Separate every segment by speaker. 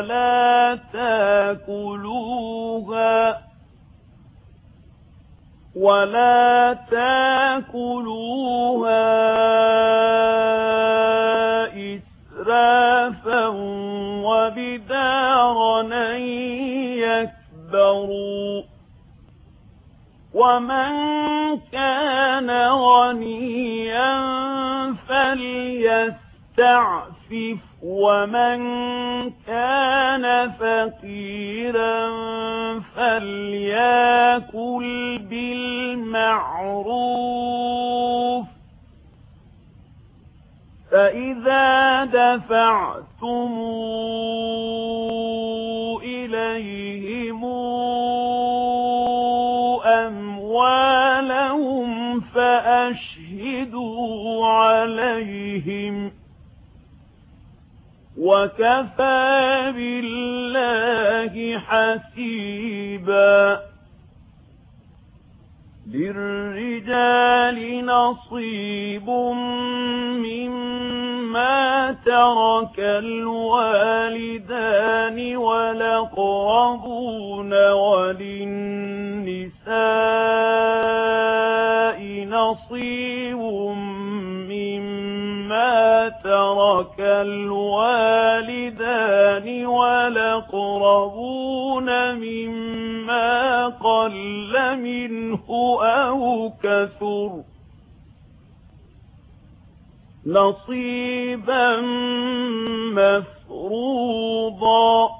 Speaker 1: فلا تاكلوها ولا تاكلوها إسرافا وبدارا يكبروا ومن كان غنيا فليستعفف ومن كان فقيرا فليأكل بالمعروف فإذا دفعتم إليهم أموالهم فأشهدوا عليهم وكفى بالله حسيبا للرجال نصيب مما ترك الوالدان ولقربون وللنساء نصيب ترك الوالدان ولقربون مما قل منه أو كثر نصيبا مفروضا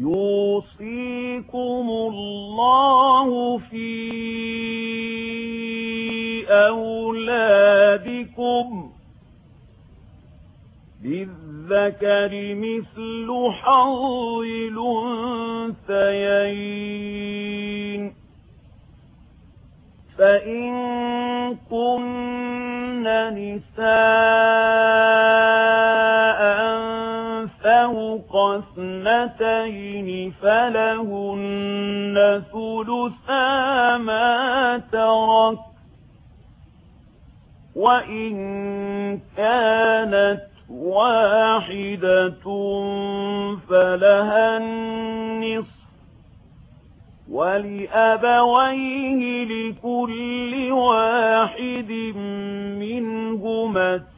Speaker 1: يوصيكم الله في أولادكم بالذكر مثل حظ الأنثيين. فإن كن نساء فَأَوْ قَسْمَتَيْنِ فَلَهُنَّ ثُلُثَا مَا تَرَكَ وَإِن كَانَتْ وَاحِدَةٌ فَلَهَا النِّصْفُ وَلِأَبَوَيْهِ لِكُلِّ وَاحِدٍ مِنْهُمَا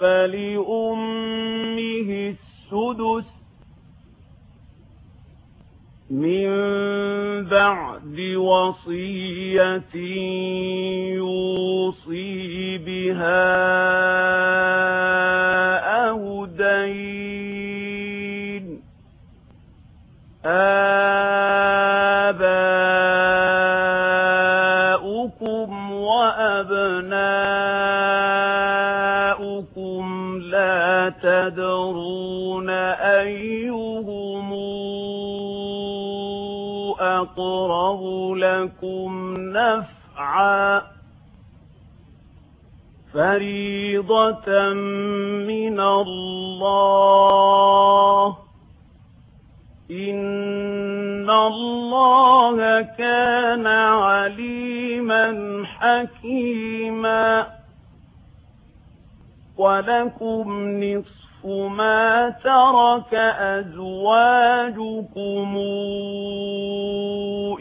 Speaker 1: فلأمه السدس من بعد وصية يوصي بها أو دين آبان يدرون أيهم أقرب لكم نفعا فريضة من الله إن الله كان عليما حكيما ولكم نصف ما ترك أزواجكم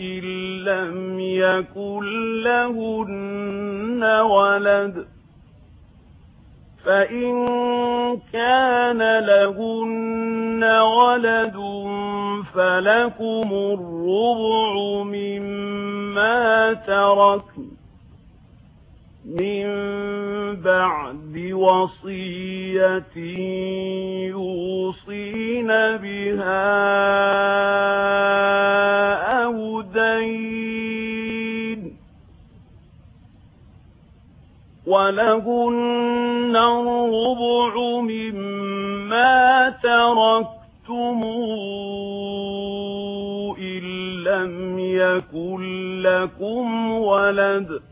Speaker 1: إن لم يكن لهن ولد فإن كان لهن ولد فلكم الربع مما ترك من بَعْدِ وَصِيَّةٍ يُوصِينَ بِهَا أَوْ دَيْنٍ وَلَهُنَّ الرُّبُعُ مِمَّا تَرَكْتُمُ إِن لَّمْ يَكُن لَّكُمْ وَلَدٌ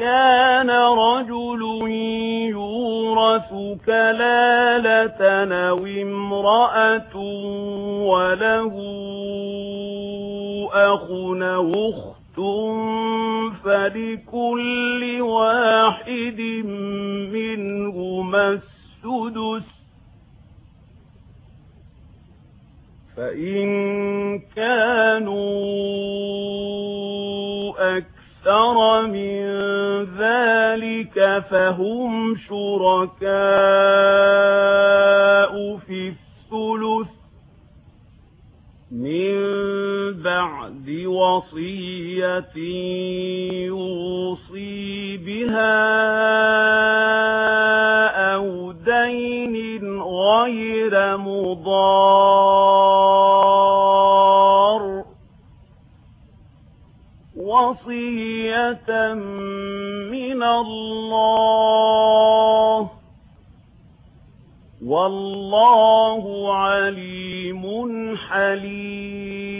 Speaker 1: كان رجل يورث كلالة أو امرأة وله أخ أخت فلكل واحد منهما السدس فإن كانوا أكثر من ذلك فهم شركاء في الثلث من بعد وصية يوصي بها أو دين غير مضار وصية من الله. والله عليم حليم.